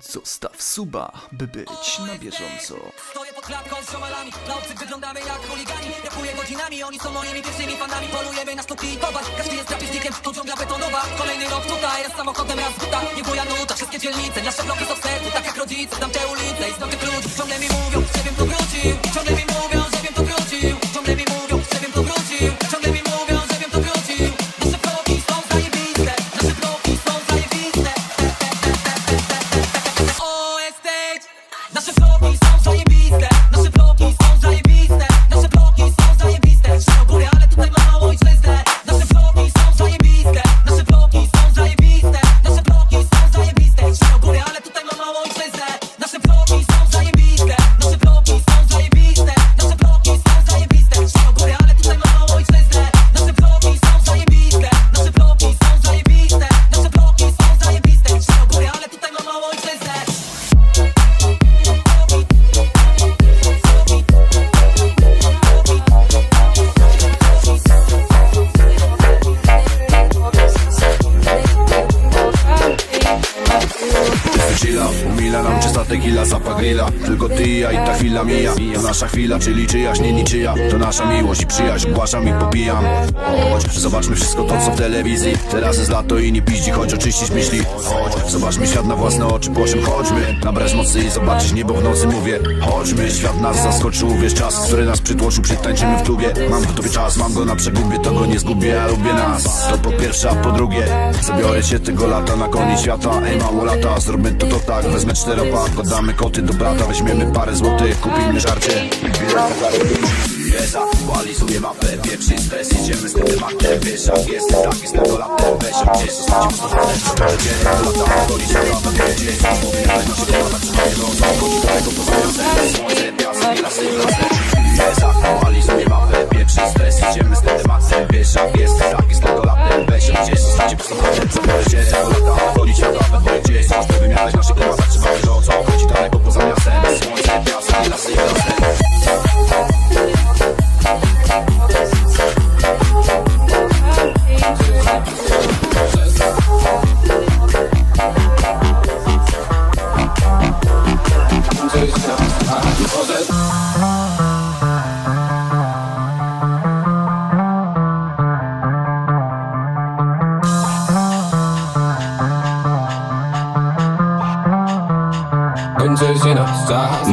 Zostaw suba, by być na bieżąco. Stoję pod klatką z ziomalami. Dla obcych wyglądamy jak chuligani. Rapuję godzinami, oni są moimi pierwszymi fanami. Polujemy na sztuki i towar Każdy jest drapieżnikiem, to dżungla betonowa. Kolejny rok tutaj, raz samochodem, raz buta. Nie buja nuta, wszystkie dzielnice. Nasze bloki są w sercu, tak jak rodzice. Znam te ulice i znam tych ludzi. Ciągle mi mówią, że wiem tu wrócił Ciągle mi mówią, że Chodź, zobaczmy wszystko to co w telewizji. Teraz jest lato i nie piździ, chodź oczyścić myśli. Chodź, zobaczmy świat na własne oczy, po czym chodźmy? Nabrać mocy i zobaczyć niebo w nocy mówię. Chodźmy, świat nas zaskoczył, wiesz czas, który nas przytłoczył. Przytańczymy w klubie, mam gotowy czas, mam go na przegubie To go nie zgubię, ja lubię nas. To po pierwsze, a po drugie Zabiorę cię tego lata na koniec świata. Ej mało lata, zróbmy to to tak. Wezmę czteropak, oddamy koty do brata Weźmiemy parę złotych, kupimy żarcie Jeza, walizuję mapę, pierwszy stres z tym tematem, wiesz jak jest Tak jest tego latem, weź ją gdzieś Zostać mocno w to będzie Lata, woli się lata, będzie mówię, ale na siebie lata Trzymaj go, zachodzi daleko poza miastem Słońce, piasek lasy, lasy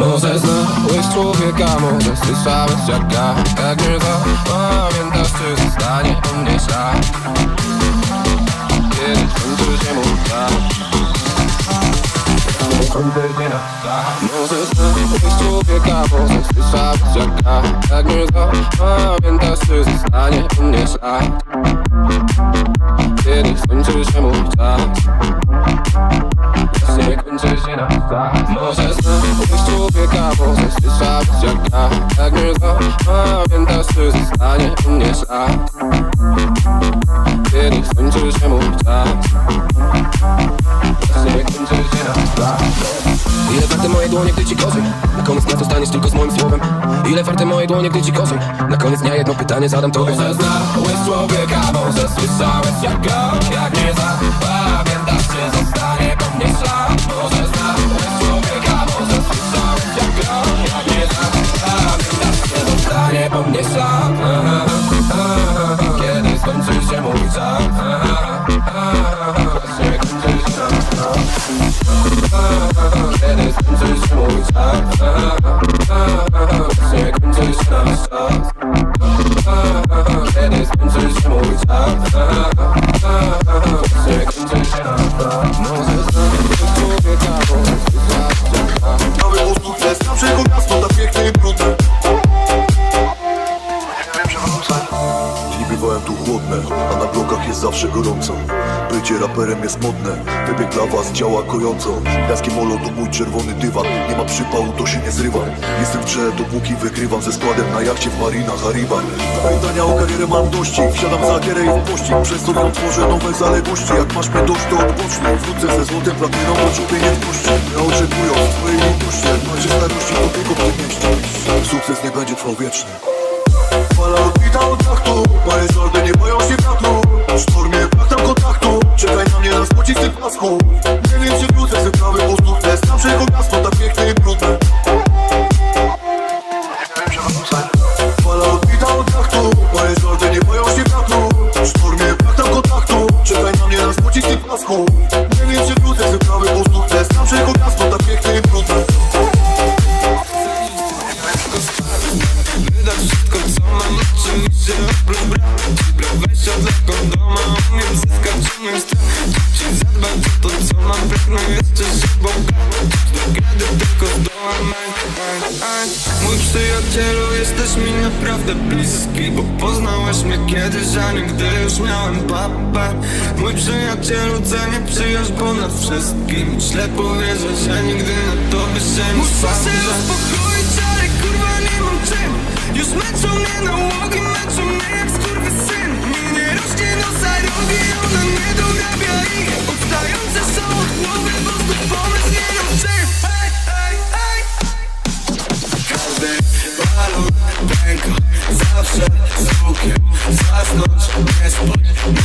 Może znałeś człowieka, może słyszałeś jak ja Jak nie zapamiętasz, czy zostanie po mnie ślad Kiedyś kończy się mój Może znałeś człowieka, może słyszałeś jak ja Jak nie zapamiętasz, czy zostanie po mnie ślad Kiedyś kończy się mój czas Czas Może człowieka, słyszałeś jak ja Jak zostanie mnie kończy się mój czas. Czas Ile warte moje dłonie, gdy ci gorzej? Na koniec dnia zostaniesz tylko z moim słowem. Ile warte moje dłonie, gdy ci? Na koniec dnia jedno pytanie zadam tobie. Może człowieka, może słyszałeś jak go Jak nie zapamiętasz, zostanie po mnie ślad Może człowieka, może jak Jak nie zapamiętasz, czy zostanie po mnie ślad Kiedy skończy się mój czas. Kończy się kiedy skończy się mój czas. Kończy się czas. Kiedy skończy się mój czas. Kończy się czas Może raperem jest modne, wybieg dla was działa kojąco. Jaskie molo to mój czerwony dywan, nie ma przypału to się nie zrywam Jestem w grze dopóki wygrywam ze składem na jachcie w marinach Hariba Pytania o karierę mam dości, wsiadam za gierę i w pościg Przez to wam tworzę nowe zaległości, jak masz mnie dość to odpocznij. Wrócę ze złotem platyną, bo ciebie nie wpuszczę Ja oczekuję twojej litości, macie starości to tylko w tym mieście. Sukces nie będzie trwał wiecznie. Fala odbita od traktu. Moje nie boją się wiatru Poznałeś mnie kiedyś, a nie gdy już miałem papę. Mój przyjacielu, cenię przyjaźń ponad wszystkim. Ślepo wierzę, że nigdy na tobie się nie Muszę się uspokoić, ale kurwa nie mam czym. Już męczą mnie nałogi, męczą mnie jak skurwysyn Mnie nie rośnie nosa rogi, ona nie dorabia ich Odstające są od głowy, bo znów pomysł nie mam czym. ręka Zawsze z lukiem Zasnąć, nie spać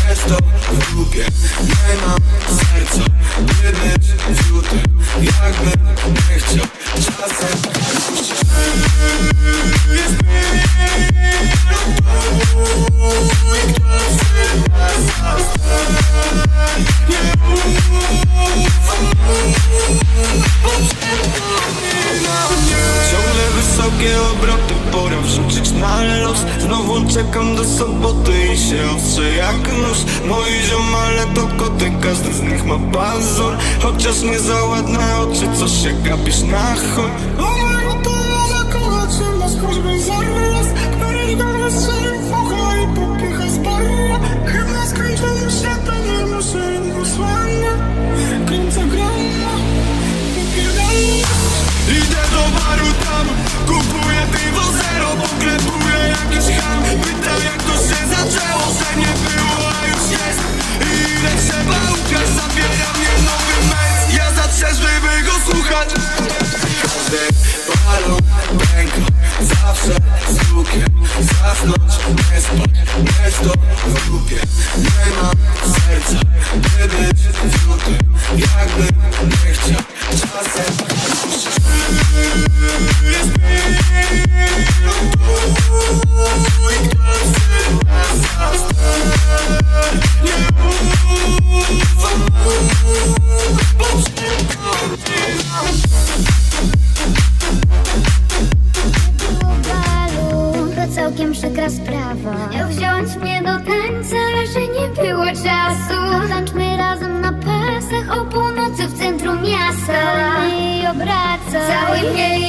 Wiesz to w dupie. Nie mam serca By być wziutym Jakbym nie chciał Czasem. puszczę Chociaż nie za oczy, co się gapisz na chuj? Nas noches, esto, esto Okay.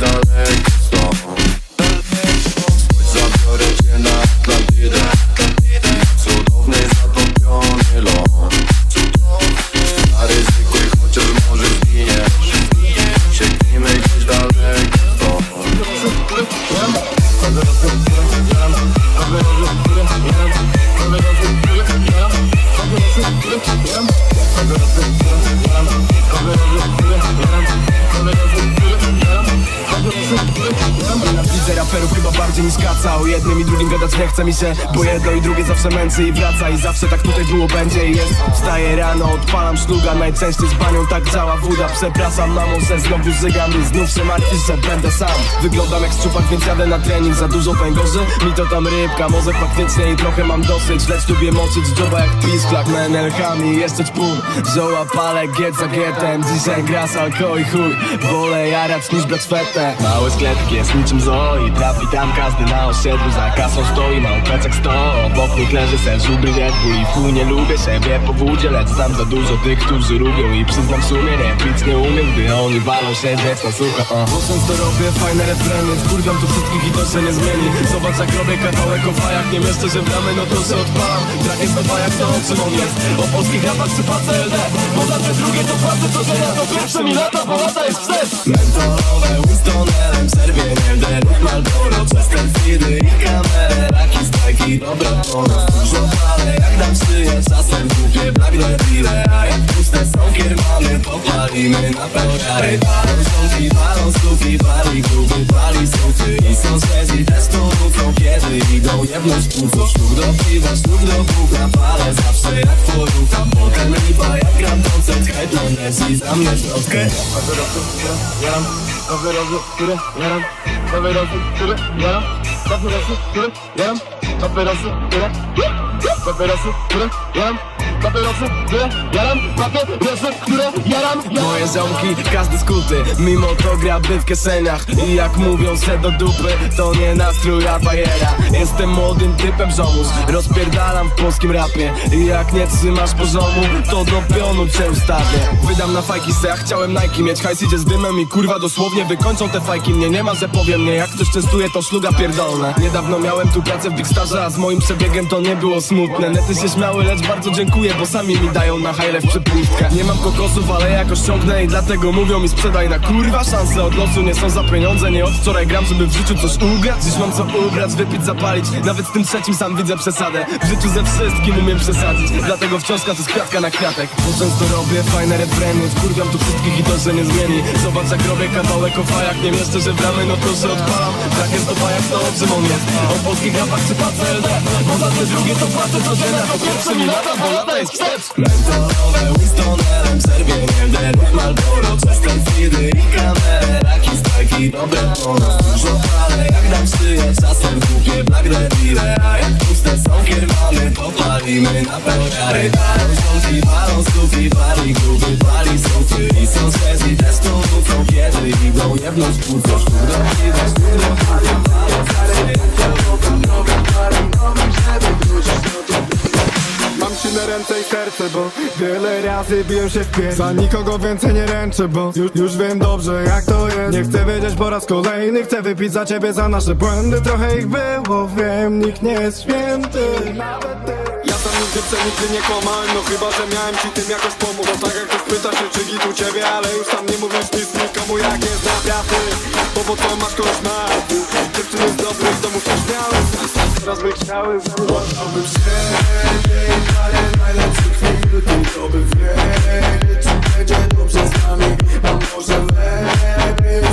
direct się Bo jedno i drugie męczy i wraca I zawsze tak tutaj było, będzie i jest. Wstaję rano, odpalam szluga Najczęściej z banią tak działa woda Przepraszam mamo, że znowu żygam I znów się martwisz, że będę sam. Wyglądam jak szczupak, więc jadę na trening Za dużo węgorzy, mi to tam rybka Może faktycznie i trochę mam dosyć Lecz lubię moczyć dzioba jak pisklak Menelkami, jeszcze ćpun Zioła palę, get za getem Dzisiaj gra salko i chuj. Wolę jarać niż brać fetę. Mały sklepik jest niczym zoo I trafi tam każdy na osiedlu. Za kasą stoi, ma plecak sto Obok leży sen, żubry Red Bull I w chuj nie lubię siebie. Po wódzie Lecz znam za dużo tych, którzy lubią I przyznam w sumie, nie pić nie umiem Gdy oni walą się, więc na sucho uh. Bo często robię fajne refreny Wkurwiam tu wszystkich i to się nie zmieni. Zobacz jak robię kawałek o fajach Nie mieszczę się w ramy, no to się odpalam. Brak jest to fajach, to o czym on jest. O polskich rapach czy PCLD Bo za te drugie to płacę co dzień To pierwsze mi lata, bo lata jest wstecz. Mentolowe, Winstonelem, serwie nie Malboro Przez ten feedy i kamerę. Raki, strajki, dobre ono Palę, jak dam szyję Czasem kupię Black Devile A jak puste są kiermany Popalimy na pełniary Jaram, nowe rozy, które jaram Nowe rozy, które jaram Nowe rozy, które jaram Nowe rozy, które Papierosy, które jaram Papierosy, które jaram które jaram Moje ziomki, każdy skuty Mimo to gra by w kieszeniach. I jak mówią se do dupy To nie nastrój, a bajera Jestem młodym typem żołnierz Rozpierdalam w polskim rapie. I jak nie trzymasz poziomu To do pionu cię ustawię. Wydam na fajki se, ja chciałem Nike mieć. Hajs idzie z dymem i kurwa dosłownie wykończą te fajki. Mnie nie ma, że powiem nie. Jak ktoś częstuje to szluga pierdolne Niedawno miałem tu pracę w Big Starze A z moim przebiegiem to nie było smutne. Nety się śmiały, lecz bardzo dziękuję Bo sami mi dają na hajle w przepustkę Nie mam kokosów, ale jakoś ciągnę I dlatego mówią mi sprzedaj na kurwa Szanse od losu nie są za pieniądze Nie od wczoraj gram, żeby w życiu coś ugrać. Dziś mam co ubrać, wypić, zapalić. Nawet z tym trzecim sam widzę przesadę. W życiu ze wszystkim umiem przesadzić. Dlatego wciąż to jest kwiatka na kwiatek. Bo często robię fajne refreny. Wkurwiam tu wszystkich i to się nie zmieni. Zobacz jak robię kawałek o fajach. Nie mieszczę, że w ramy, no to się odpalam. Jest to fajach, to o czym on jest. O polskich rapach czy za te drugie to płacę codziennie To pierwsze mi lata, bo lata jest wstecz Mentolowe, Winstonelem Serwie nie wderuch Malboro Przez ten feedy i strajki, dobre ono Dużo jak dam szyję Czasem kupię Black Devile A jak puste są kiermany Popalimy na pełniary Palą żonki, palą stówki Pali gruby, suty I są świeżi też tu wrócą Kiedy idą płuco Sztuk do piwa, ręce bo wiele razy biłem się w pierś Za nikogo więcej nie ręczę, bo już, już wiem dobrze jak to jest. Nie chcę wiedzieć po raz kolejny, chcę wypić za ciebie za nasze błędy. Trochę ich było, wiem, nikt nie jest święty. Nawet ty nigdy nigdy nie kłamałem, no chyba, że miałem ci tym jakoś pomóc. Bo tak jak ktoś pyta się, czy git u ciebie, ale już tam nie mówisz nic nikomu jak jest naprawdę Bo po co masz kogoś na Dziewczyny z dobrych domów też miały Teraz by chciały Chciałbym siebie i parę najlepszych chwil Tylko by wiedzieć, czy będzie dobrze z nami A może lepiej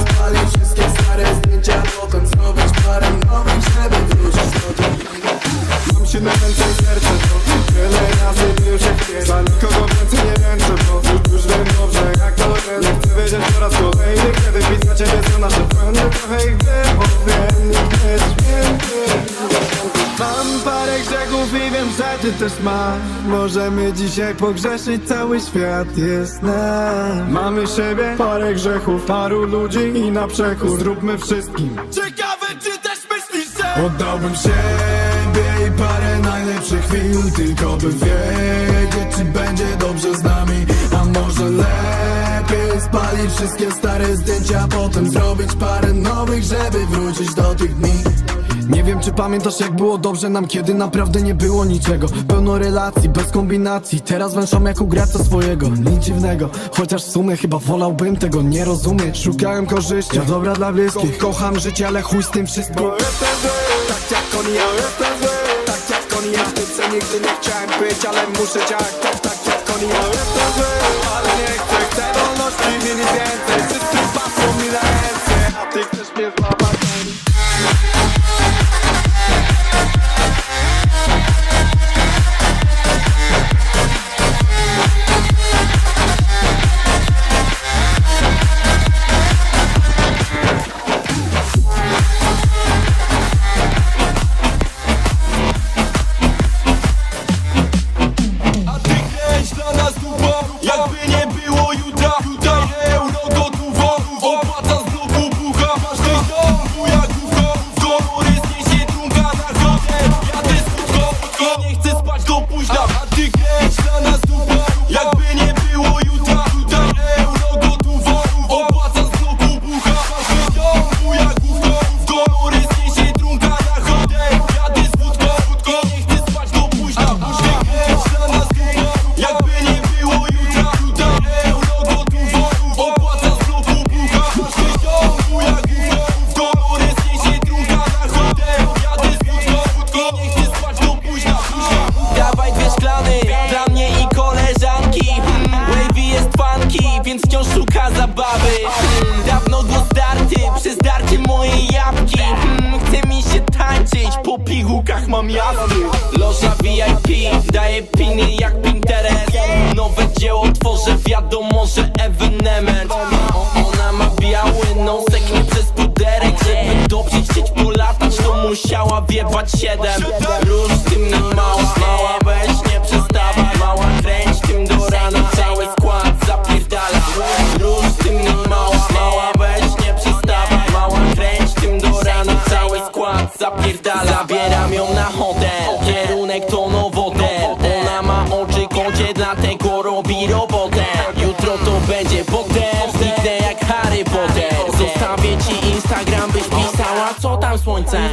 Możemy dzisiaj pogrzeszyć, cały świat jest nasz. Mamy siebie, parę grzechów, paru ludzi i na przekór. Zróbmy wszystkim. Ciekawe czy też myślisz, że Oddałbym siebie i parę najlepszych chwil Tylko by wiedzieć, czy będzie dobrze z nami. A może lepiej spalić wszystkie stare zdjęcia Potem zrobić parę nowych, żeby wrócić do tych dni nie wiem czy pamiętasz jak było dobrze nam kiedy naprawdę nie było niczego. Pełno relacji, bez kombinacji. Teraz węszam jak ugrać co swojego Nic dziwnego, chociaż w sumie chyba wolałbym tego nie rozumieć. Szukałem korzyści, a dobra dla bliskich. Kocham życie, ale chuj z tym wszystkim. Bo jestem zły, tak jak oni, ja jestem zły Tak jak oni, ja w tym co nigdy nie chciałem być Ale muszę działać tak, tak jak oni, ja jestem zły Ale nie chcę, chcę wolności, nie nic więcej. Wszyscy patrzą mi na ręce A ty chcesz mnie złapać wiewać siedem. Róż tym na mała, mała weź nie przestawaj. Mała kręć tym do rana, cały skład zapierdala. Róż tym na mała, mała weź nie przestawaj. Mała kręć tym do rana, cały skład zapierdala. Zabieram ją na hotel, kierunek to nowotel. Ona ma oczy kocie, dlatego robi robotę. Jutro to będzie potem, zniknę jak Harry Potter. Zostawię ci Instagram, byś pisała co tam słońce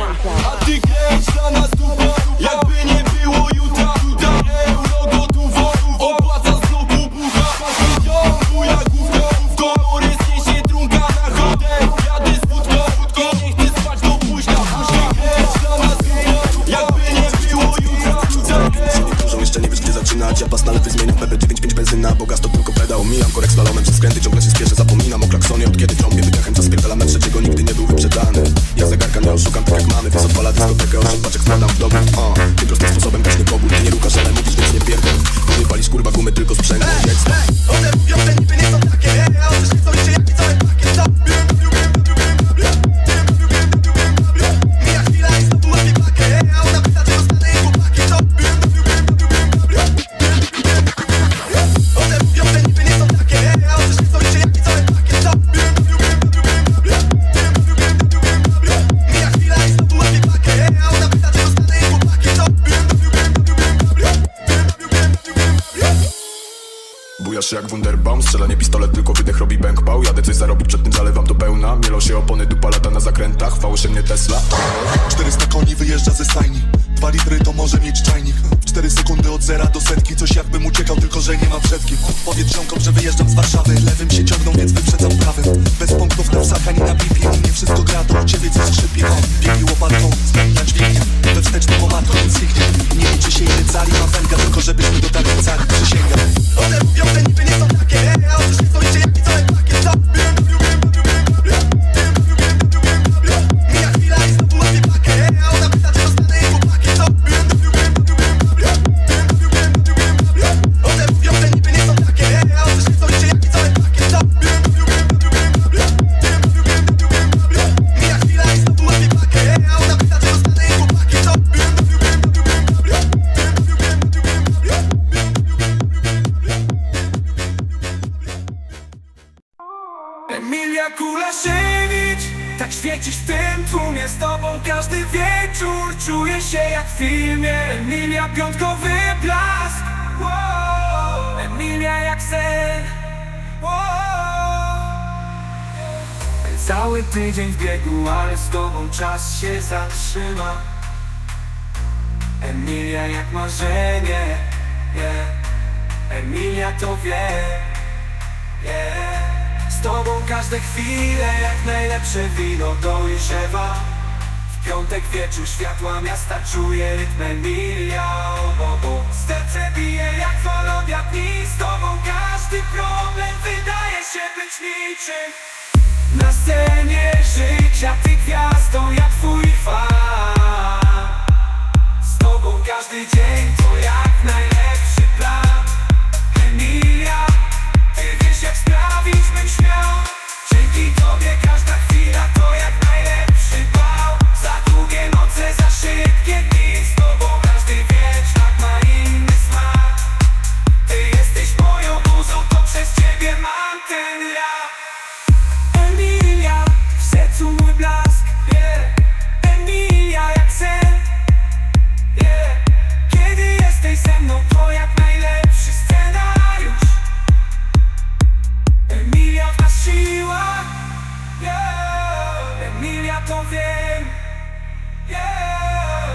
Się jak Wunderbaum, strzelanie pistolet, tylko wydech robi bęk pał. Jadę coś zarobić, przed tym zalewam do pełna. Mielą się opony, dupa lata na zakrętach, fałyszy mnie Tesla. 400 koni wyjeżdża ze stajni. Dwa litry to może mieć czajnik 4 sekundy od zera do setki. Coś jakbym uciekał, tylko że nie ma przed kim Powiedz że wyjeżdżam z Warszawy Lewym się ciągną, więc wyprzedzam prawym Bez punktów na wsach, ani na pipi U mnie wszystko gra, to u ciebie coś skrzypi O, biegi łopatką, zmienia dźwignia We wsteczną pomadką, więc Nie liczy się ile cali ma węga Tylko żebyśmy dotarli cali, przysięgam. Że niby nie są takie A Cały tydzień w biegu Ale z tobą czas się zatrzyma Emilia jak marzenie yeah. Emilia to wie yeah. Z tobą każde chwile jak najlepsze wino dojrzewa W piątek wieczór światła miasta czuje rytm Emilia o, o, o. Serce bije jak melodia dni Z tobą każdy problem wydaje się być niczym Na scenie życia ty gwiazdą jak twój fan. Z tobą każdy dzień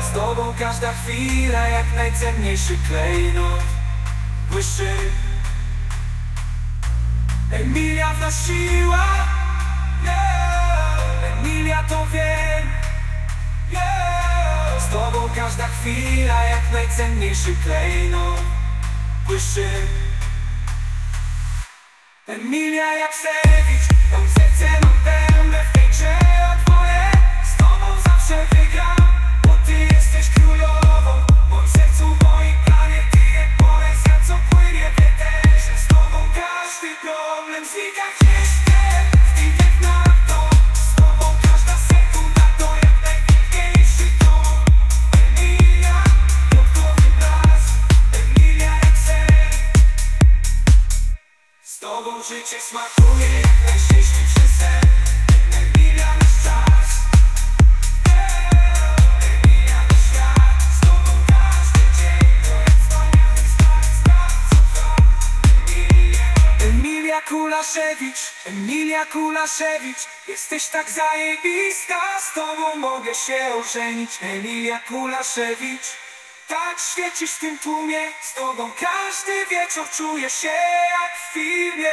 Z tobą każda chwila jak najcenniejszy klejnot. Błyszczy. Emilia w nas siła. Yeah. Emilia to wiem. Yeah. Z tobą każda chwila jak najcenniejszy klejnot. Błyszczy. Emilia jak Sewicz Mam serce mam Emilia Kulaszewicz Jesteś tak zajebista Z tobą mogę się ożenić. Emilia Kulaszewicz tak świecisz w tym tłumie Z tobą każdy wieczór czuję się jak w filmie